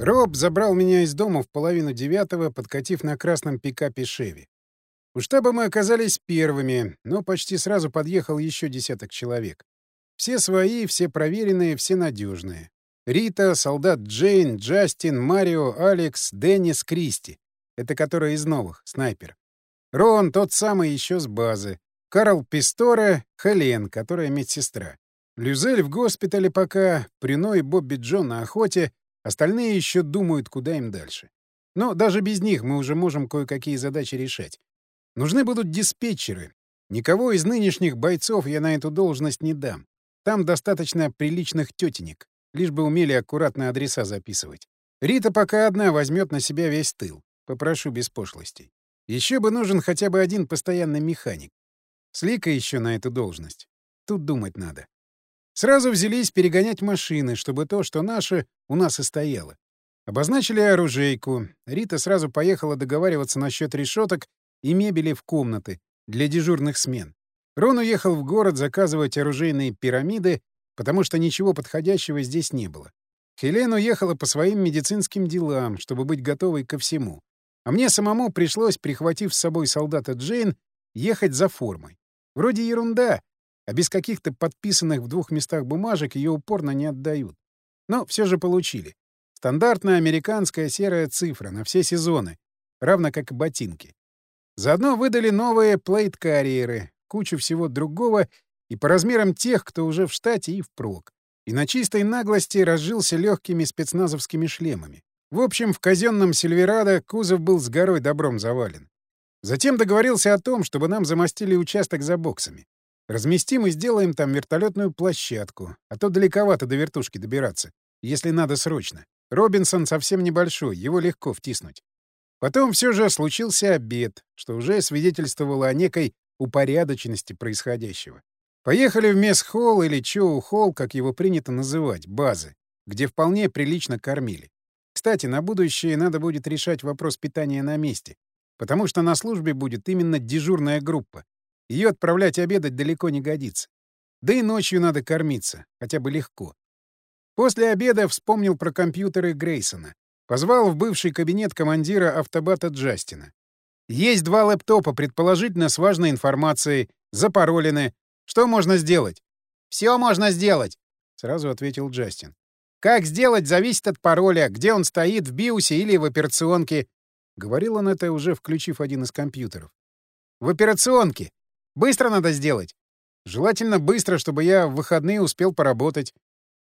Роб забрал меня из дома в половину девятого, подкатив на красном пикапе «Шеви». У штаба мы оказались первыми, но почти сразу подъехал еще десяток человек. Все свои, все проверенные, все надежные. Рита, солдат Джейн, Джастин, Марио, Алекс, Деннис, Кристи. Это которая из новых, снайпер. Рон, тот самый еще с базы. Карл Писторе, Хелен, которая медсестра. Люзель в госпитале пока, Прино и Бобби Джон на охоте, остальные еще думают, куда им дальше. Но даже без них мы уже можем кое-какие задачи решать. Нужны будут диспетчеры. Никого из нынешних бойцов я на эту должность не дам. Там достаточно приличных тетенек, лишь бы умели аккуратно адреса записывать. Рита пока одна возьмет на себя весь тыл. Попрошу без пошлостей. Еще бы нужен хотя бы один постоянный механик. Слика еще на эту должность. Тут думать надо. Сразу взялись перегонять машины, чтобы то, что наше, у нас и стояло. Обозначили оружейку. Рита сразу поехала договариваться насчет решеток и мебели в комнаты для дежурных смен. Рон уехал в город заказывать оружейные пирамиды, потому что ничего подходящего здесь не было. Хелен уехала по своим медицинским делам, чтобы быть готовой ко всему. А мне самому пришлось, прихватив с собой солдата Джейн, ехать за формой. Вроде ерунда, а без каких-то подписанных в двух местах бумажек ее упорно не отдают. Но все же получили. Стандартная американская серая цифра на все сезоны, равно как и ботинки. Заодно выдали новые плейт-карьеры, кучу всего другого и по размерам тех, кто уже в штате и впрок. И на чистой наглости разжился легкими спецназовскими шлемами. В общем, в казенном Сильверадо кузов был с горой добром завален. Затем договорился о том, чтобы нам замостили участок за боксами. Разместим и сделаем там вертолетную площадку, а то далековато до вертушки добираться, если надо срочно. Робинсон совсем небольшой, его легко втиснуть. Потом все же случился обед, что уже свидетельствовало о некой упорядоченности происходящего. Поехали в месс-холл или чоу-холл, как его принято называть, базы, где вполне прилично кормили. Кстати, на будущее надо будет решать вопрос питания на месте, потому что на службе будет именно дежурная группа. Ее отправлять обедать далеко не годится. Да и ночью надо кормиться, хотя бы легко. После обеда вспомнил про компьютеры Грейсона. Позвал в бывший кабинет командира автобата Джастина. Есть два лэптопа, предположительно, с важной информацией, запаролены. Что можно сделать? Все можно сделать, сразу ответил Джастин. Как сделать, зависит от пароля, где он стоит, в биосе или в операционке. Говорил он это, уже включив один из компьютеров. В операционке. Быстро надо сделать. Желательно быстро, чтобы я в выходные успел поработать.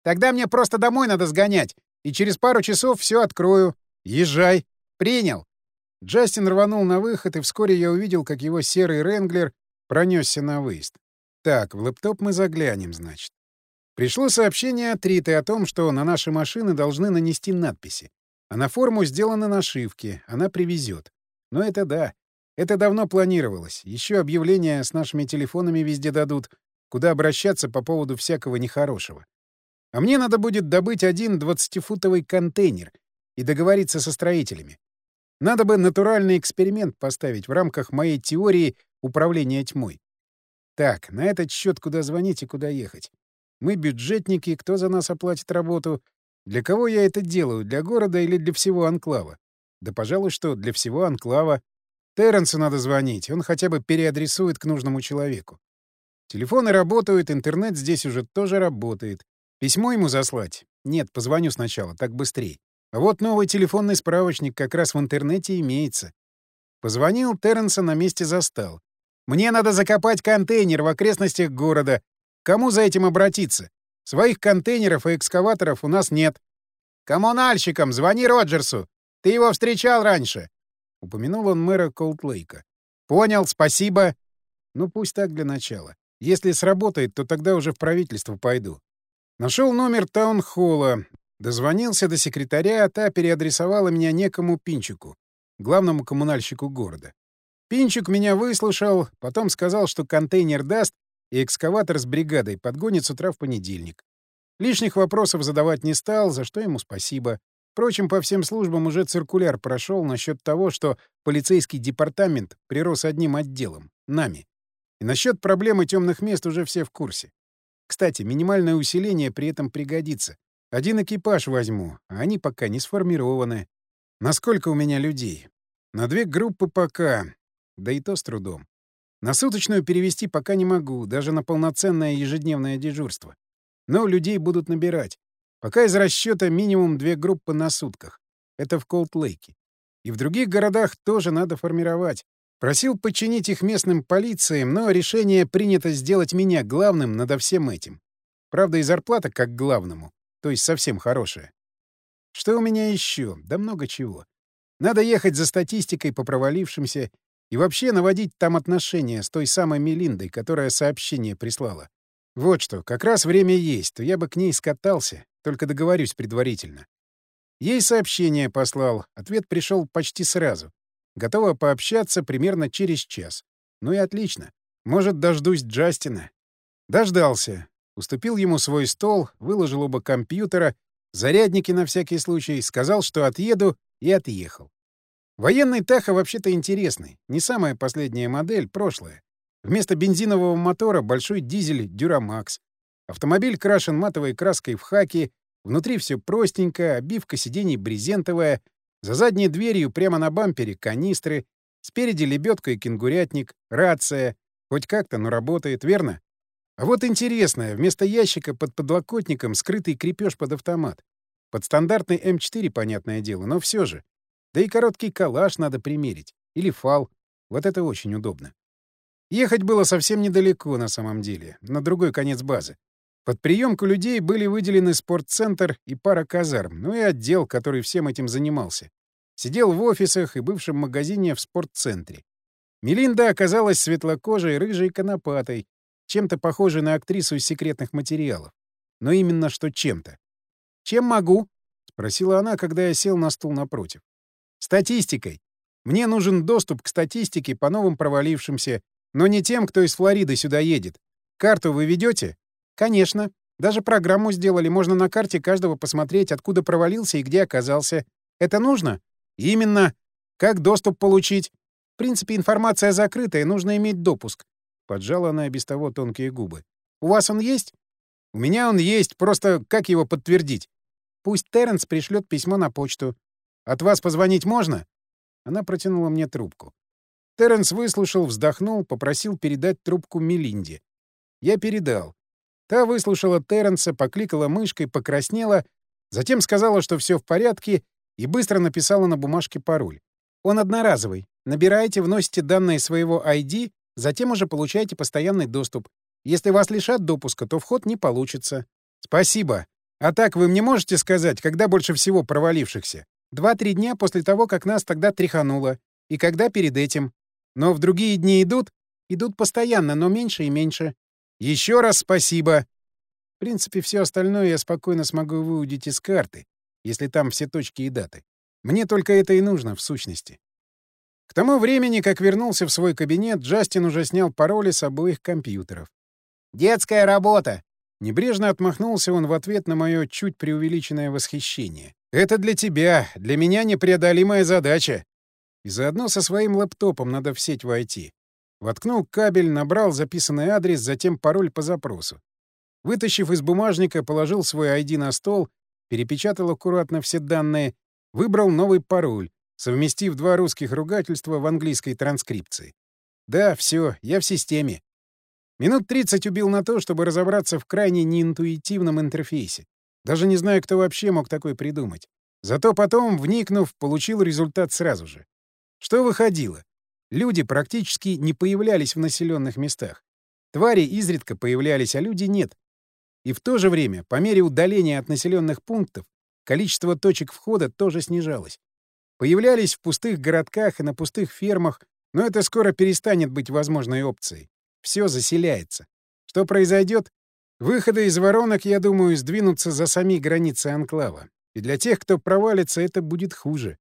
Тогда мне просто домой надо сгонять, и через пару часов все открою. Езжай. Принял. Джастин рванул на выход, и вскоре я увидел, как его серый Ренглер пронесся на выезд. Так, в лэптоп мы заглянем, значит. Пришло сообщение от Риты о том, что на наши машины должны нанести надписи. А на форму сделаны нашивки, она привезет. Но это да. Это давно планировалось. Еще объявления с нашими телефонами везде дадут, куда обращаться по поводу всякого нехорошего. А мне надо будет добыть один двадцатифутовый контейнер и договориться со строителями. Надо бы натуральный эксперимент поставить в рамках моей теории управления тьмой. Так, на этот счет куда звонить и куда ехать? Мы бюджетники, кто за нас оплатит работу? Для кого я это делаю, для города или для всего анклава? Да, пожалуй, что для всего анклава. Терренсу надо звонить, он хотя бы переадресует к нужному человеку. Телефоны работают, интернет здесь уже тоже работает. Письмо ему заслать? Нет, позвоню сначала, так быстрей. А вот новый телефонный справочник как раз в интернете имеется. Позвонил, Терренса на месте застал. «Мне надо закопать контейнер в окрестностях города. Кому за этим обратиться? Своих контейнеров и экскаваторов у нас нет». «Коммунальщикам, звони Роджерсу. Ты его встречал раньше». Упомянул он мэра Колтлейка. «Понял, спасибо». Ну, пусть так для начала. Если сработает, то тогда уже в правительство пойду. Нашел номер таунхолла, дозвонился до секретаря, а та переадресовала меня некому Пинчику, главному коммунальщику города. Пинчик меня выслушал, потом сказал, что контейнер даст, и экскаватор с бригадой подгонит с утра в понедельник. Лишних вопросов задавать не стал, за что ему спасибо. Впрочем, по всем службам уже циркуляр прошел насчет того, что полицейский департамент прирос одним отделом — нами. И насчет проблемы темных мест уже все в курсе. Кстати, минимальное усиление при этом пригодится. Один экипаж возьму, а они пока не сформированы. Насколько у меня людей? На две группы пока, да и то с трудом. На суточную перевести пока не могу, даже на полноценное ежедневное дежурство. Но людей будут набирать. Пока из расчета минимум две группы на сутках. Это в Колд-Лейке. И в других городах тоже надо формировать. Просил подчинить их местным полициям, но решение принято сделать меня главным над всем этим. Правда, и зарплата как главному, то есть совсем хорошая. Что у меня еще? Да много чего. Надо ехать за статистикой по провалившимся и вообще наводить там отношения с той самой Мелиндой, которая сообщение прислала. Вот что, как раз время есть, то я бы к ней скатался, только договорюсь предварительно. Ей сообщение послал, ответ пришел почти сразу. Готова пообщаться примерно через час. Ну и отлично. Может, дождусь Джастина. Дождался. Уступил ему свой стол, выложил оба компьютера, зарядники на всякий случай, сказал, что отъеду, и отъехал. Военный Таха вообще-то интересный. Не самая последняя модель, прошлая. Вместо бензинового мотора большой дизель «Дюрамакс». Автомобиль крашен матовой краской в хаке, внутри все простенько, обивка сидений брезентовая, за задней дверью прямо на бампере канистры, спереди лебедка и кенгурятник, рация. Хоть как-то, но работает, верно? А вот интересное, вместо ящика под подлокотником скрытый крепеж под автомат. Под стандартный М4, понятное дело, но все же. Да и короткий калаш надо примерить. Или фал. Вот это очень удобно. Ехать было совсем недалеко на самом деле, на другой конец базы. Под приемку людей были выделены спортцентр и пара казарм, ну и отдел, который всем этим занимался. Сидел в офисах и бывшем магазине в спортцентре. Мелинда оказалась светлокожей, рыжей конопатой, чем-то похожей на актрису из секретных материалов. Но именно что чем-то. «Чем могу?» — спросила она, когда я сел на стул напротив. «Статистикой. Мне нужен доступ к статистике по новым провалившимся, но не тем, кто из Флориды сюда едет. Карту вы ведете? Конечно. Даже программу сделали. Можно на карте каждого посмотреть, откуда провалился и где оказался. Это нужно? Именно. Как доступ получить? В принципе, информация закрытая, нужно иметь допуск. Поджала она без того тонкие губы. У вас он есть? У меня он есть, просто как его подтвердить? Пусть Терренс пришлет письмо на почту. От вас позвонить можно? Она протянула мне трубку. Терренс выслушал, вздохнул, попросил передать трубку Мелинде. Я передал. Та выслушала Терренса, покликала мышкой, покраснела, затем сказала, что все в порядке, и быстро написала на бумажке пароль. Он одноразовый. Набираете, вносите данные своего ID, затем уже получаете постоянный доступ. Если вас лишат допуска, то вход не получится. Спасибо. А так вы мне можете сказать, когда больше всего провалившихся? Два-три дня после того, как нас тогда тряхануло. И когда перед этим. Но в другие дни идут? Идут постоянно, но меньше и меньше. Еще раз спасибо. В принципе, все остальное я спокойно смогу выудить из карты, если там все точки и даты. Мне только это и нужно, в сущности. К тому времени, как вернулся в свой кабинет, Джастин уже снял пароли с обоих компьютеров. «Детская работа!» Небрежно отмахнулся он в ответ на мое чуть преувеличенное восхищение. «Это для тебя, для меня непреодолимая задача. И заодно со своим лэптопом надо в сеть войти. Воткнул кабель, набрал записанный адрес, затем пароль по запросу. Вытащив из бумажника, положил свой ID на стол, перепечатал аккуратно все данные, выбрал новый пароль, совместив два русских ругательства в английской транскрипции. Да, все, я в системе. Минут 30 убил на то, чтобы разобраться в крайне неинтуитивном интерфейсе. Даже не знаю, кто вообще мог такой придумать. Зато потом, вникнув, получил результат сразу же. Что выходило? Люди практически не появлялись в населенных местах. Твари изредка появлялись, а люди нет. И в то же время, по мере удаления от населенных пунктов, количество точек входа тоже снижалось. Появлялись в пустых городках и на пустых фермах, но это скоро перестанет быть возможной опцией. Все заселяется. Что произойдет? Выходы из воронок, я думаю, сдвинутся за сами границы анклава. И для тех, кто провалится, это будет хуже.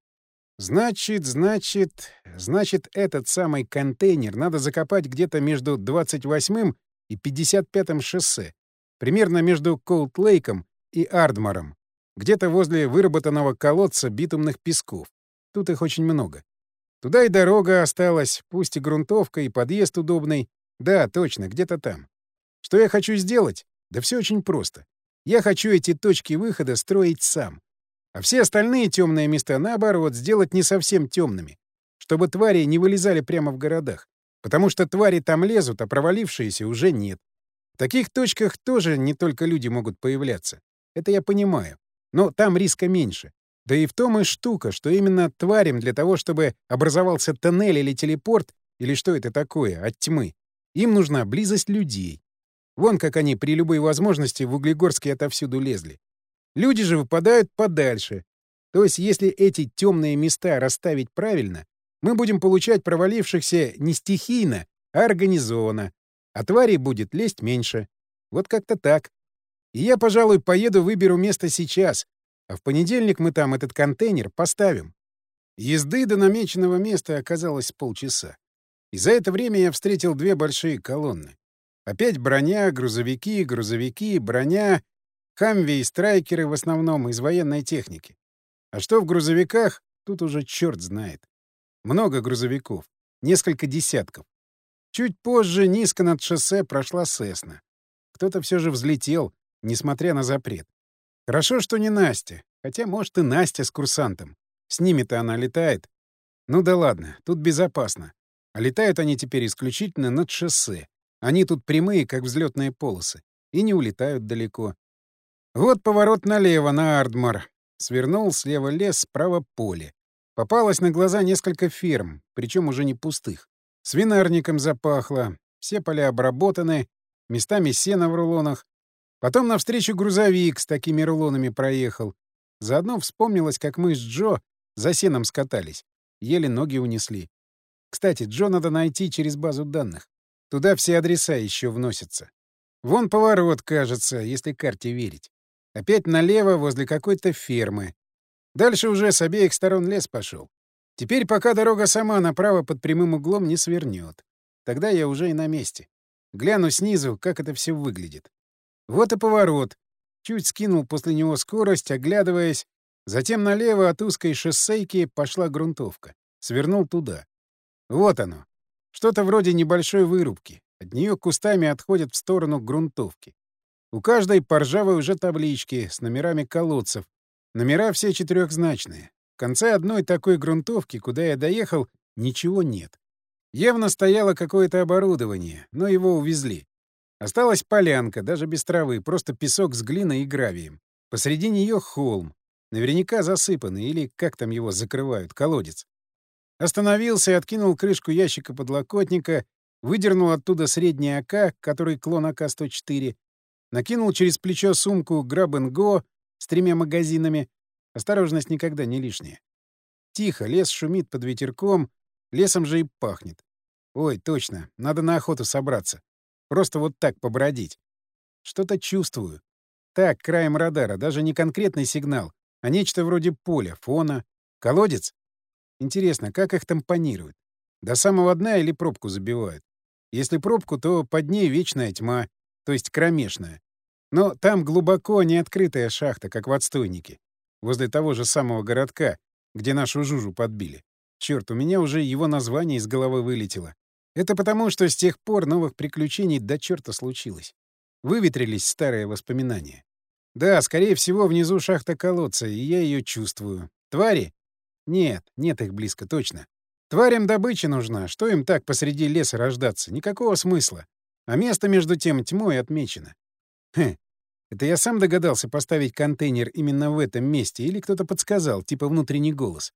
Значит, значит, значит, этот самый контейнер надо закопать где-то между 28-м и 55-м шоссе, примерно между Колд-Лейком и Ардмором, где-то возле выработанного колодца битумных песков. Тут их очень много. Туда и дорога осталась, пусть и грунтовка, и подъезд удобный. Да, точно, где-то там. Что я хочу сделать? Да все очень просто. Я хочу эти точки выхода строить сам. А все остальные темные места, наоборот, сделать не совсем темными, чтобы твари не вылезали прямо в городах. Потому что твари там лезут, а провалившиеся уже нет. В таких точках тоже не только люди могут появляться. Это я понимаю. Но там риска меньше. Да и в том и штука, что именно тварям для того, чтобы образовался тоннель или телепорт, или что это такое, от тьмы, им нужна близость людей. Вон как они при любой возможности в Углегорске отовсюду лезли. Люди же выпадают подальше. То есть если эти темные места расставить правильно, мы будем получать провалившихся не стихийно, а организованно, а тварей будет лезть меньше. Вот как-то так. И я, пожалуй, поеду выберу место сейчас, а в понедельник мы там этот контейнер поставим. Езды до намеченного места оказалось полчаса. И за это время я встретил две большие колонны. Опять броня, грузовики, грузовики, броня, хамви и страйкеры в основном из военной техники. А что в грузовиках, тут уже черт знает. Много грузовиков, несколько десятков. Чуть позже низко над шоссе прошла Сесна. Кто-то все же взлетел, несмотря на запрет. Хорошо, что не Настя. Хотя, может, и Настя с курсантом. С ними-то она летает. Ну да ладно, тут безопасно. А летают они теперь исключительно над шоссе. Они тут прямые, как взлетные полосы. И не улетают далеко. Вот поворот налево, на Ардмар. Свернул слева лес, справа поле. Попалось на глаза несколько ферм, причем уже не пустых. Свинарником запахло, все поля обработаны, местами сено в рулонах, Потом навстречу грузовик с такими рулонами проехал. Заодно вспомнилось, как мы с Джо за сеном скатались. Еле ноги унесли. Кстати, Джо надо найти через базу данных. Туда все адреса еще вносятся. Вон поворот, кажется, если карте верить. Опять налево, возле какой-то фермы. Дальше уже с обеих сторон лес пошел. Теперь пока дорога сама направо под прямым углом не свернет. Тогда я уже и на месте. Гляну снизу, как это все выглядит. Вот и поворот. Чуть скинул после него скорость, оглядываясь. Затем налево от узкой шоссейки пошла грунтовка. Свернул туда. Вот оно. Что-то вроде небольшой вырубки. От нее кустами отходят в сторону грунтовки. У каждой по ржавой уже таблички с номерами колодцев. Номера все четырехзначные. В конце одной такой грунтовки, куда я доехал, ничего нет. Явно стояло какое-то оборудование, но его увезли. Осталась полянка, даже без травы, просто песок с глиной и гравием. Посреди нее холм, наверняка засыпанный, или как там его закрывают, колодец. Остановился и откинул крышку ящика подлокотника, выдернул оттуда средний АК, который клон АК-104, накинул через плечо сумку Граб-Го с тремя магазинами. Осторожность никогда не лишняя. Тихо, лес шумит под ветерком, лесом же и пахнет. Ой, точно, надо на охоту собраться. Просто вот так побродить. Что-то чувствую. Так, краем радара, даже не конкретный сигнал, а нечто вроде поля, фона. Колодец? Интересно, как их тампонируют? До самого дна или пробку забивают? Если пробку, то под ней вечная тьма, то есть кромешная. Но там глубоко не открытая шахта, как в отстойнике. Возле того же самого городка, где нашу жужу подбили. Черт, у меня уже его название из головы вылетело. Это потому, что с тех пор новых приключений до черта случилось. Выветрились старые воспоминания. Да, скорее всего, внизу шахта колодца, и я ее чувствую. Твари? Нет, нет их близко, точно. Тварям добыча нужна. Что им так посреди леса рождаться? Никакого смысла. А место между тем тьмой отмечено. Хм, это я сам догадался поставить контейнер именно в этом месте, или кто-то подсказал, типа внутренний голос.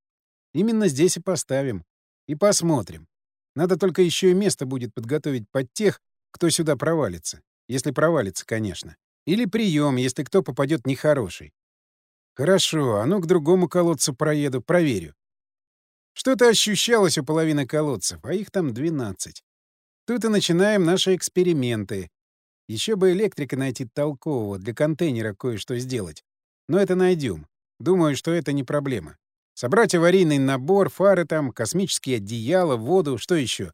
Именно здесь и поставим. И посмотрим. Надо только еще и место будет подготовить под тех, кто сюда провалится. Если провалится, конечно. Или прием, если кто попадет нехороший. Хорошо, а ну к другому колодцу проеду, проверю. Что-то ощущалось у половины колодцев, а их там 12. Тут и начинаем наши эксперименты. Еще бы электрика найти толкового, для контейнера кое-что сделать. Но это найдем. Думаю, что это не проблема. Собрать аварийный набор, фары там, космические одеяла, воду, что еще?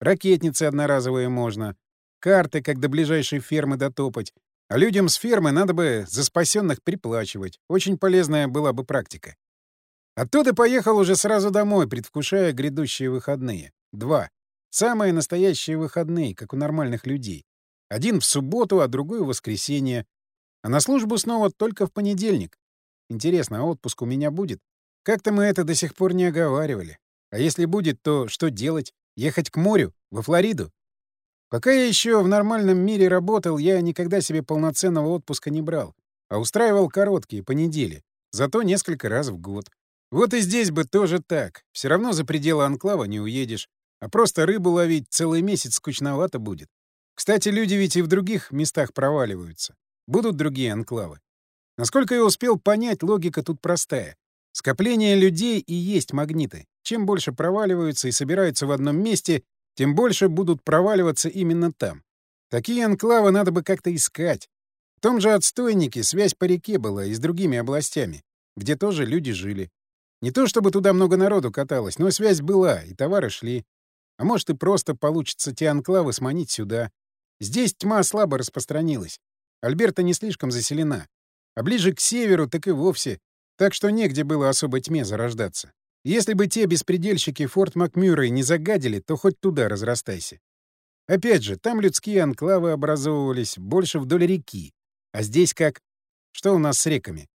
Ракетницы одноразовые можно. Карты, как до ближайшей фермы дотопать. А людям с фермы надо бы за спасенных приплачивать. Очень полезная была бы практика. Оттуда поехал уже сразу домой, предвкушая грядущие выходные. Два. Самые настоящие выходные, как у нормальных людей. Один в субботу, а другой в воскресенье. А на службу снова только в понедельник. Интересно, а отпуск у меня будет? Как-то мы это до сих пор не оговаривали. А если будет, то что делать? Ехать к морю? Во Флориду? Пока я еще в нормальном мире работал, я никогда себе полноценного отпуска не брал, а устраивал короткие, по неделе, зато несколько раз в год. Вот и здесь бы тоже так. Все равно за пределы анклава не уедешь, а просто рыбу ловить целый месяц скучновато будет. Кстати, люди ведь и в других местах проваливаются. Будут другие анклавы. Насколько я успел понять, логика тут простая. Скопление людей и есть магниты. Чем больше проваливаются и собираются в одном месте, тем больше будут проваливаться именно там. Такие анклавы надо бы как-то искать. В том же отстойнике связь по реке была и с другими областями, где тоже люди жили. Не то чтобы туда много народу каталось, но связь была, и товары шли. А может, и просто получится те анклавы сманить сюда. Здесь тьма слабо распространилась. Альберта не слишком заселена. А ближе к северу так и вовсе так что негде было особо тьме зарождаться. Если бы те беспредельщики Форт Макмюррей не загадили, то хоть туда разрастайся. Опять же, там людские анклавы образовывались больше вдоль реки. А здесь как? Что у нас с реками?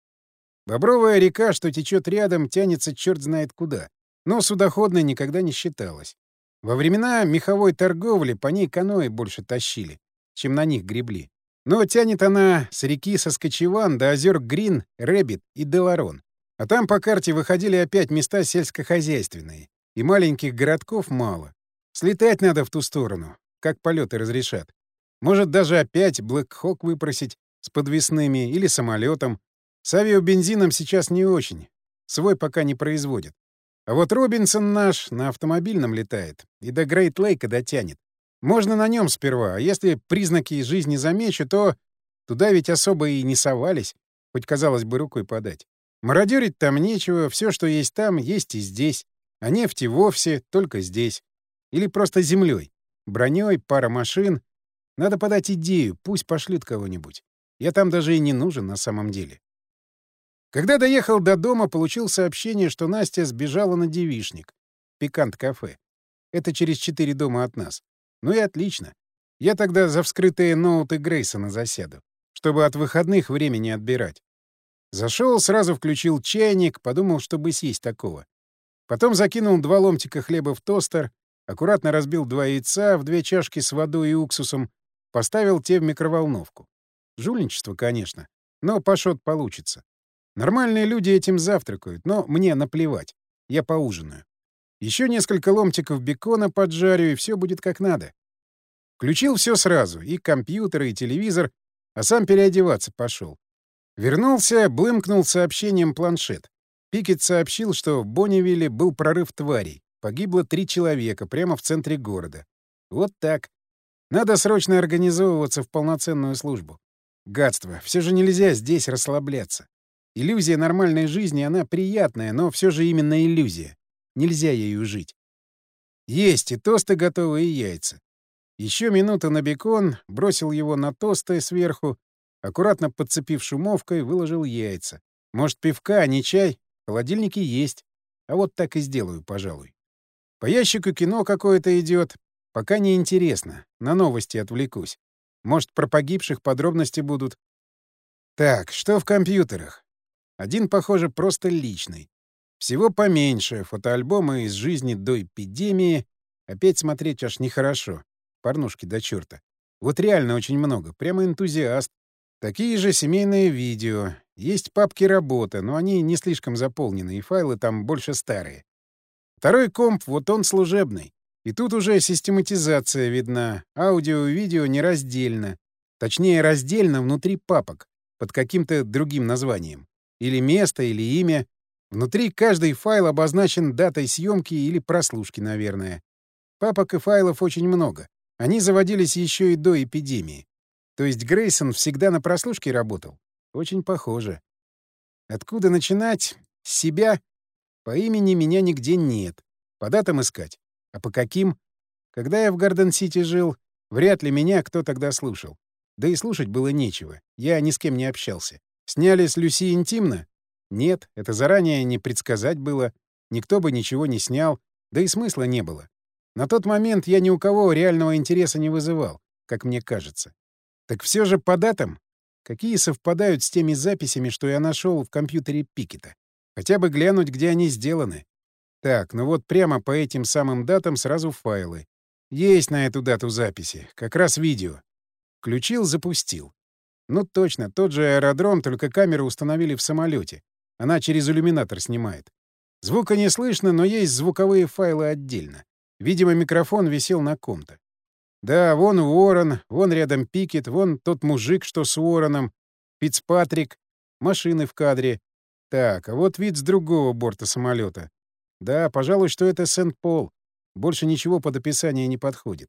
Бобровая река, что течет рядом, тянется черт знает куда. Но судоходной никогда не считалась. Во времена меховой торговли по ней каноэ больше тащили, чем на них гребли. Но тянет она с реки Саскачеван до озер Грин, Рэббит и Деларон. А там по карте выходили опять места сельскохозяйственные. И маленьких городков мало. Слетать надо в ту сторону, как полеты разрешат. Может, даже опять Блэк-Хок выпросить с подвесными или самолетом. С авиабензином сейчас не очень. Свой пока не производят. А вот Робинсон наш на автомобильном летает и до Грейт-Лейка дотянет. Можно на нем сперва, а если признаки жизни замечу, то туда ведь особо и не совались, хоть, казалось бы, рукой подать. Мародерить там нечего, все, что есть там, есть и здесь. А нефти вовсе только здесь. Или просто землей. Броней, пара машин. Надо подать идею, пусть пошлют кого-нибудь. Я там даже и не нужен на самом деле. Когда доехал до дома, получил сообщение, что Настя сбежала на девишник. Пикант-кафе. Это через четыре дома от нас. Ну и отлично. Я тогда за вскрытые ноуты Грейсона засяду, чтобы от выходных времени отбирать. Зашел, сразу включил чайник, подумал, чтобы съесть такого. Потом закинул два ломтика хлеба в тостер, аккуратно разбил два яйца в две чашки с водой и уксусом, поставил те в микроволновку. Жульничество, конечно, но пашот получится. Нормальные люди этим завтракают, но мне наплевать. Я поужинаю. Еще несколько ломтиков бекона поджарю, и все будет как надо. Включил все сразу, и компьютер, и телевизор, а сам переодеваться пошел. Вернулся, блымкнул сообщением планшет. Пикет сообщил, что в Бонневилле был прорыв тварей. Погибло три человека прямо в центре города. Вот так. Надо срочно организовываться в полноценную службу. Гадство. Все же нельзя здесь расслабляться. Иллюзия нормальной жизни, она приятная, но все же именно иллюзия. Нельзя ею жить. Есть и тосты готовы, и яйца. Еще минута на бекон, бросил его на тосты сверху, аккуратно подцепив шумовкой, выложил яйца. Может, пивка, а не чай? В холодильнике есть. А вот так и сделаю, пожалуй. По ящику кино какое-то идет. Пока не интересно. На новости отвлекусь. Может, про погибших подробности будут. Так, что в компьютерах? Один, похоже, просто личный. Всего поменьше, фотоальбомы из жизни до эпидемии. Опять смотреть аж нехорошо. Порнушки до черта. Вот реально очень много, прямо энтузиаст. Такие же семейные видео. Есть папки работы, но они не слишком заполнены, и файлы там больше старые. Второй комп, вот он служебный. И тут уже систематизация видна. Аудио и видео нераздельно. Точнее, раздельно внутри папок, под каким-то другим названием. Или место, или имя. Внутри каждый файл обозначен датой съемки или прослушки, наверное. Папок и файлов очень много. Они заводились еще и до эпидемии. То есть Грейсон всегда на прослушке работал? Очень похоже. Откуда начинать? С себя? По имени меня нигде нет. По датам искать. А по каким? Когда я в Гарден-Сити жил, вряд ли меня кто тогда слушал. Да и слушать было нечего. Я ни с кем не общался. Сняли с Люси интимно? Нет, это заранее не предсказать было, никто бы ничего не снял, да и смысла не было. На тот момент я ни у кого реального интереса не вызывал, как мне кажется. Так все же по датам? какие совпадают с теми записями, что я нашел в компьютере Пикета. Хотя бы глянуть, где они сделаны. Так, ну вот прямо по этим самым датам сразу файлы. Есть на эту дату записи. Как раз видео. Включил, запустил. Ну точно, тот же аэродром, только камеру установили в самолете. Она через иллюминатор снимает. Звука не слышно, но есть звуковые файлы отдельно. Видимо, микрофон висел на ком-то. Да, вон Уоррен, вон рядом Пикет, вон тот мужик, что с Уорреном, Фицпатрик, машины в кадре. Так, а вот вид с другого борта самолета. Да, пожалуй, что это Сент-Пол. Больше ничего под описание не подходит.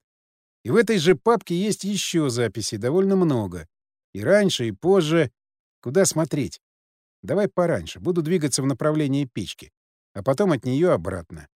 И в этой же папке есть еще записи, довольно много. И раньше, и позже. Куда смотреть? Давай пораньше. Буду двигаться в направлении печки. А потом от нее обратно.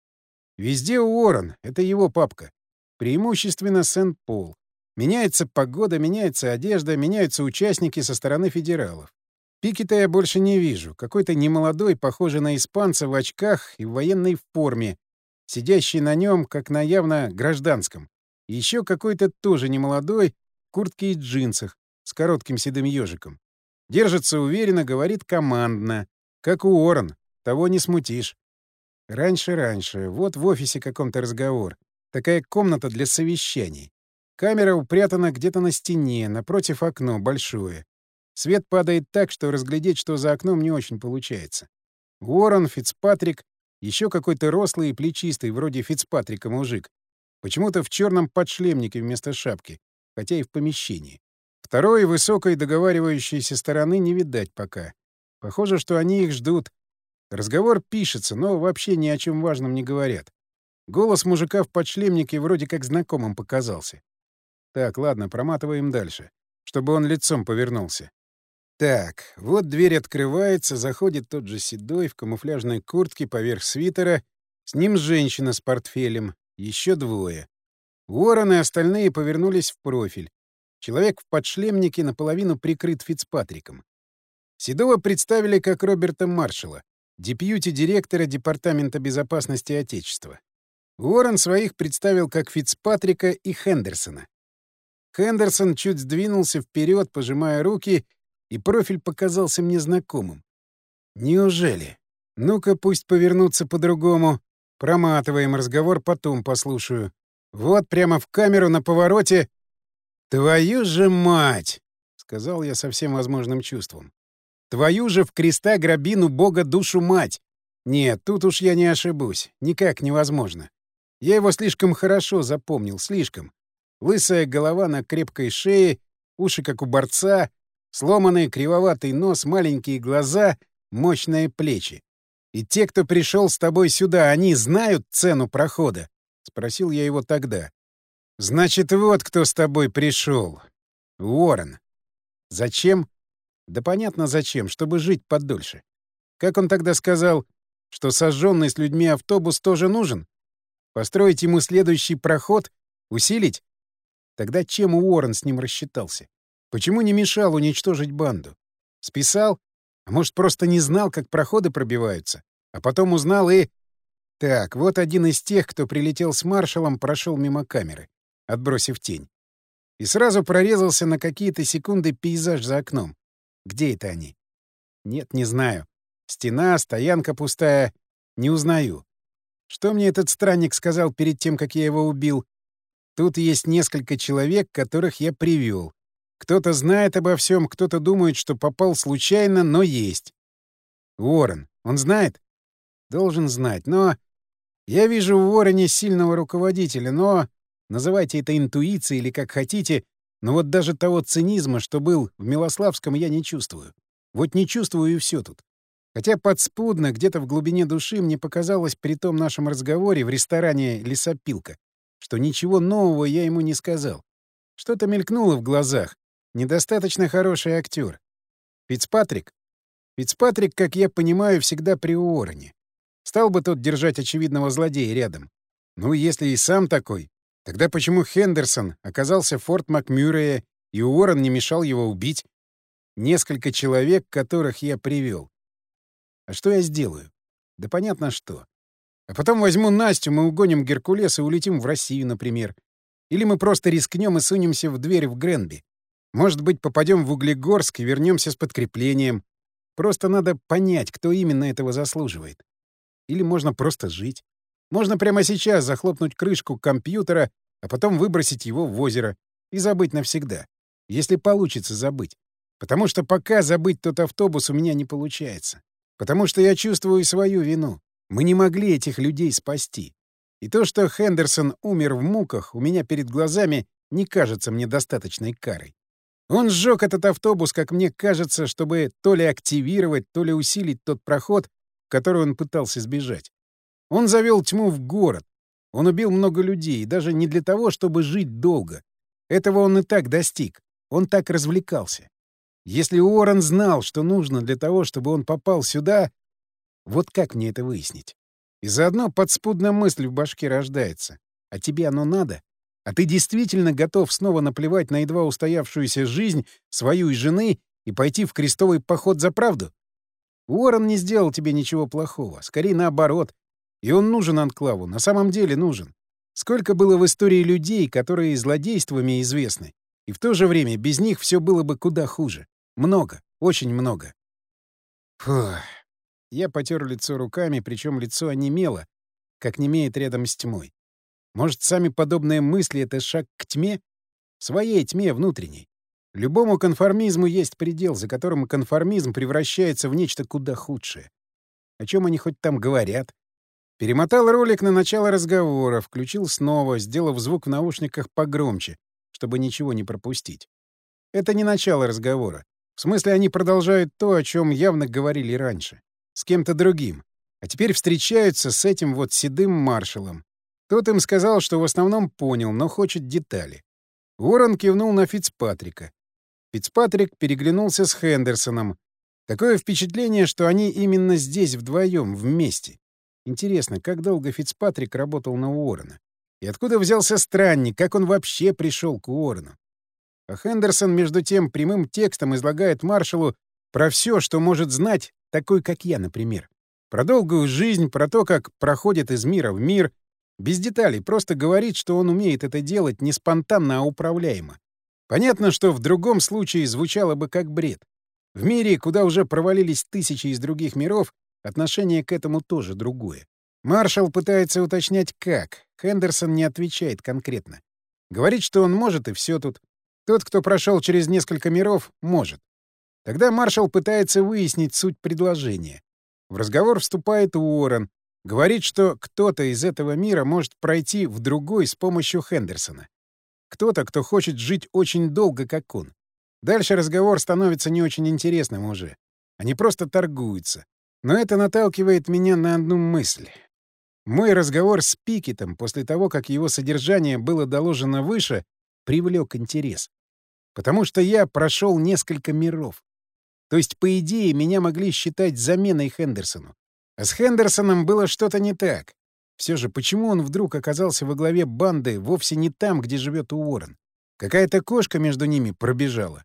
Везде Уоррен. Это его папка. Преимущественно Сент-Пол. Меняется погода, меняется одежда, меняются участники со стороны федералов. Пикета я больше не вижу. Какой-то немолодой, похожий на испанца в очках и в военной форме, сидящий на нем, как на явно гражданском. Еще какой-то тоже немолодой, в куртке и джинсах, с коротким седым ежиком. Держится уверенно, говорит командно. Как у Орен, того не смутишь. Раньше-раньше, вот в офисе каком-то разговор. Такая комната для совещаний. Камера упрятана где-то на стене, напротив окно, большое. Свет падает так, что разглядеть, что за окном, не очень получается. Уоррен, Фицпатрик, еще какой-то рослый и плечистый, вроде Фицпатрика мужик. Почему-то в черном подшлемнике вместо шапки, хотя и в помещении. Второй высокой договаривающейся стороны не видать пока. Похоже, что они их ждут. Разговор пишется, но вообще ни о чем важном не говорят. Голос мужика в подшлемнике вроде как знакомым показался. Так, ладно, проматываем дальше, чтобы он лицом повернулся. Так, вот дверь открывается, заходит тот же седой в камуфляжной куртке поверх свитера, с ним женщина с портфелем, еще двое. Уоррен и остальные повернулись в профиль. Человек в подшлемнике наполовину прикрыт Фицпатриком. Седова представили как Роберта Маршалла, депьюти-директора Департамента безопасности Отечества. Уоррен своих представил как Фицпатрика и Хендерсона. Хендерсон чуть сдвинулся вперед, пожимая руки, и профиль показался мне знакомым. Неужели? Ну-ка, пусть повернутся по-другому. Проматываем разговор, потом послушаю. Вот прямо в камеру на повороте «Твою же мать!» — сказал я со всем возможным чувством. «Твою же в креста грабину Бога душу мать! Нет, тут уж я не ошибусь. Никак невозможно. Я его слишком хорошо запомнил, слишком. Лысая голова на крепкой шее, уши как у борца, сломанный кривоватый нос, маленькие глаза, мощные плечи. И те, кто пришел с тобой сюда, они знают цену прохода? — спросил я его тогда. Значит, вот кто с тобой пришел. Уоррен. Зачем? Да понятно зачем, чтобы жить подольше. Как он тогда сказал, что сожженный с людьми автобус тоже нужен? Построить ему следующий проход? Усилить? Тогда чем Уоррен с ним рассчитался? Почему не мешал уничтожить банду? Списал? А может, просто не знал, как проходы пробиваются? А потом узнал и... Так, вот один из тех, кто прилетел с маршалом, прошел мимо камеры отбросив тень. И сразу прорезался на какие-то секунды пейзаж за окном. Где это они? Нет, не знаю. Стена, стоянка пустая. Не узнаю. Что мне этот странник сказал перед тем, как я его убил? Тут есть несколько человек, которых я привел. Кто-то знает обо всем, кто-то думает, что попал случайно, но есть. Уоррен, он знает? Должен знать, но... Я вижу в Уоррене сильного руководителя, но... Называйте это интуицией или как хотите, но вот даже того цинизма, что был в Милославском, я не чувствую. Вот не чувствую и все тут. Хотя подспудно, где-то в глубине души мне показалось при том нашем разговоре в ресторане «Лесопилка», что ничего нового я ему не сказал. Что-то мелькнуло в глазах. Недостаточно хороший актер. Фицпатрик? Фицпатрик, как я понимаю, всегда при Уоррене. Стал бы тот держать очевидного злодея рядом. Ну, если и сам такой, Тогда почему Хендерсон оказался в Форт Макмюррея, и Уоррен не мешал его убить? Несколько человек, которых я привел. А что я сделаю? Да понятно что. А потом возьму Настю, мы угоним Геркулес и улетим в Россию, например. Или мы просто рискнем и сунемся в дверь в Гренби. Может быть, попадем в Углегорск и вернемся с подкреплением. Просто надо понять, кто именно этого заслуживает. Или можно просто жить. Можно прямо сейчас захлопнуть крышку компьютера, а потом выбросить его в озеро и забыть навсегда. Если получится забыть. Потому что пока забыть тот автобус у меня не получается. Потому что я чувствую свою вину. Мы не могли этих людей спасти. И то, что Хендерсон умер в муках, у меня перед глазами не кажется мне достаточной карой. Он сжег этот автобус, как мне кажется, чтобы то ли активировать, то ли усилить тот проход, который он пытался сбежать. Он завел тьму в город. Он убил много людей, даже не для того, чтобы жить долго. Этого он и так достиг. Он так развлекался. Если Уоррен знал, что нужно для того, чтобы он попал сюда, вот как мне это выяснить? И заодно подспудная мысль в башке рождается. А тебе оно надо? А ты действительно готов снова наплевать на едва устоявшуюся жизнь свою и жены и пойти в крестовый поход за правду? Уоррен не сделал тебе ничего плохого. Скорее наоборот. И он нужен Анклаву. На самом деле нужен. Сколько было в истории людей, которые злодействами известны, и в то же время без них все было бы куда хуже. Много. Очень много. Фух. Я потер лицо руками, причем лицо онемело, как немеет рядом с тьмой. Может, сами подобные мысли — это шаг к тьме? Своей тьме внутренней. Любому конформизму есть предел, за которым конформизм превращается в нечто куда худшее. О чем они хоть там говорят? Перемотал ролик на начало разговора, включил снова, сделав звук в наушниках погромче, чтобы ничего не пропустить. Это не начало разговора. В смысле, они продолжают то, о чем явно говорили раньше. С кем-то другим. А теперь встречаются с этим вот седым маршалом, тот им сказал, что в основном понял, но хочет детали. Уоррен кивнул на Фицпатрика. Фицпатрик переглянулся с Хендерсоном. Такое впечатление, что они именно здесь вдвоем, вместе. Интересно, как долго Фицпатрик работал на Уоррена? И откуда взялся странник, как он вообще пришел к Уоррену? А Хендерсон, между тем, прямым текстом излагает маршалу про все, что может знать, такой, как я, например. Про долгую жизнь, про то, как проходит из мира в мир, без деталей, просто говорит, что он умеет это делать не спонтанно, а управляемо. Понятно, что в другом случае звучало бы как бред. В мире, куда уже провалились тысячи из других миров, отношение к этому тоже другое. Маршал пытается уточнять, как. Хендерсон не отвечает конкретно. Говорит, что он может, и все тут. Тот, кто прошел через несколько миров, может. Тогда маршал пытается выяснить суть предложения. В разговор вступает Уоррен, Говорит, что кто-то из этого мира может пройти в другой с помощью Хендерсона. Кто-то, кто хочет жить очень долго, как он. Дальше разговор становится не очень интересным уже. Они просто торгуются. Но это наталкивает меня на одну мысль. Мой разговор с Пикетом после того, как его содержание было доложено выше, привлек интерес. Потому что я прошел несколько миров. То есть, по идее, меня могли считать заменой Хендерсону. А с Хендерсоном было что-то не так. Все же, почему он вдруг оказался во главе банды вовсе не там, где живет Уоррен? Какая-то кошка между ними пробежала.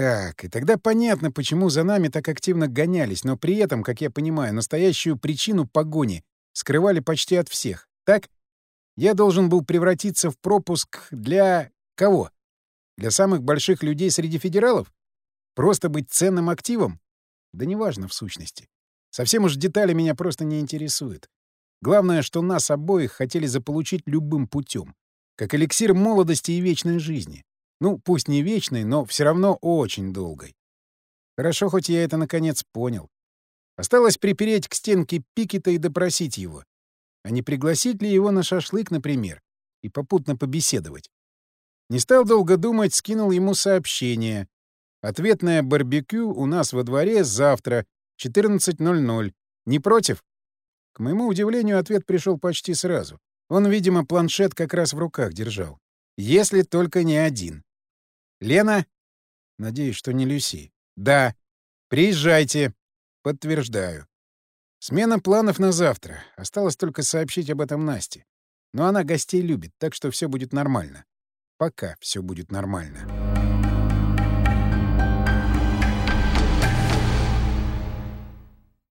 Так, и тогда понятно, почему за нами так активно гонялись, но при этом, как я понимаю, настоящую причину погони скрывали почти от всех. Так? Я должен был превратиться в пропуск для... кого? Для самых больших людей среди федералов? Просто быть ценным активом? Да неважно в сущности. Совсем уж детали меня просто не интересуют. Главное, что нас обоих хотели заполучить любым путем, как эликсир молодости и вечной жизни. Ну, пусть не вечной, но все равно очень долгой. Хорошо, хоть я это наконец понял. Осталось припереть к стенке Пикета и допросить его. А не пригласить ли его на шашлык, например, и попутно побеседовать? Не стал долго думать, скинул ему сообщение. Ответное барбекю у нас во дворе завтра 14.00. Не против?» К моему удивлению, ответ пришел почти сразу. Он, видимо, планшет как раз в руках держал. Если только не один. «Лена?» Надеюсь, что не Люси. «Да. Приезжайте». Подтверждаю. Смена планов на завтра. Осталось только сообщить об этом Насте. Но она гостей любит, так что все будет нормально. Пока все будет нормально.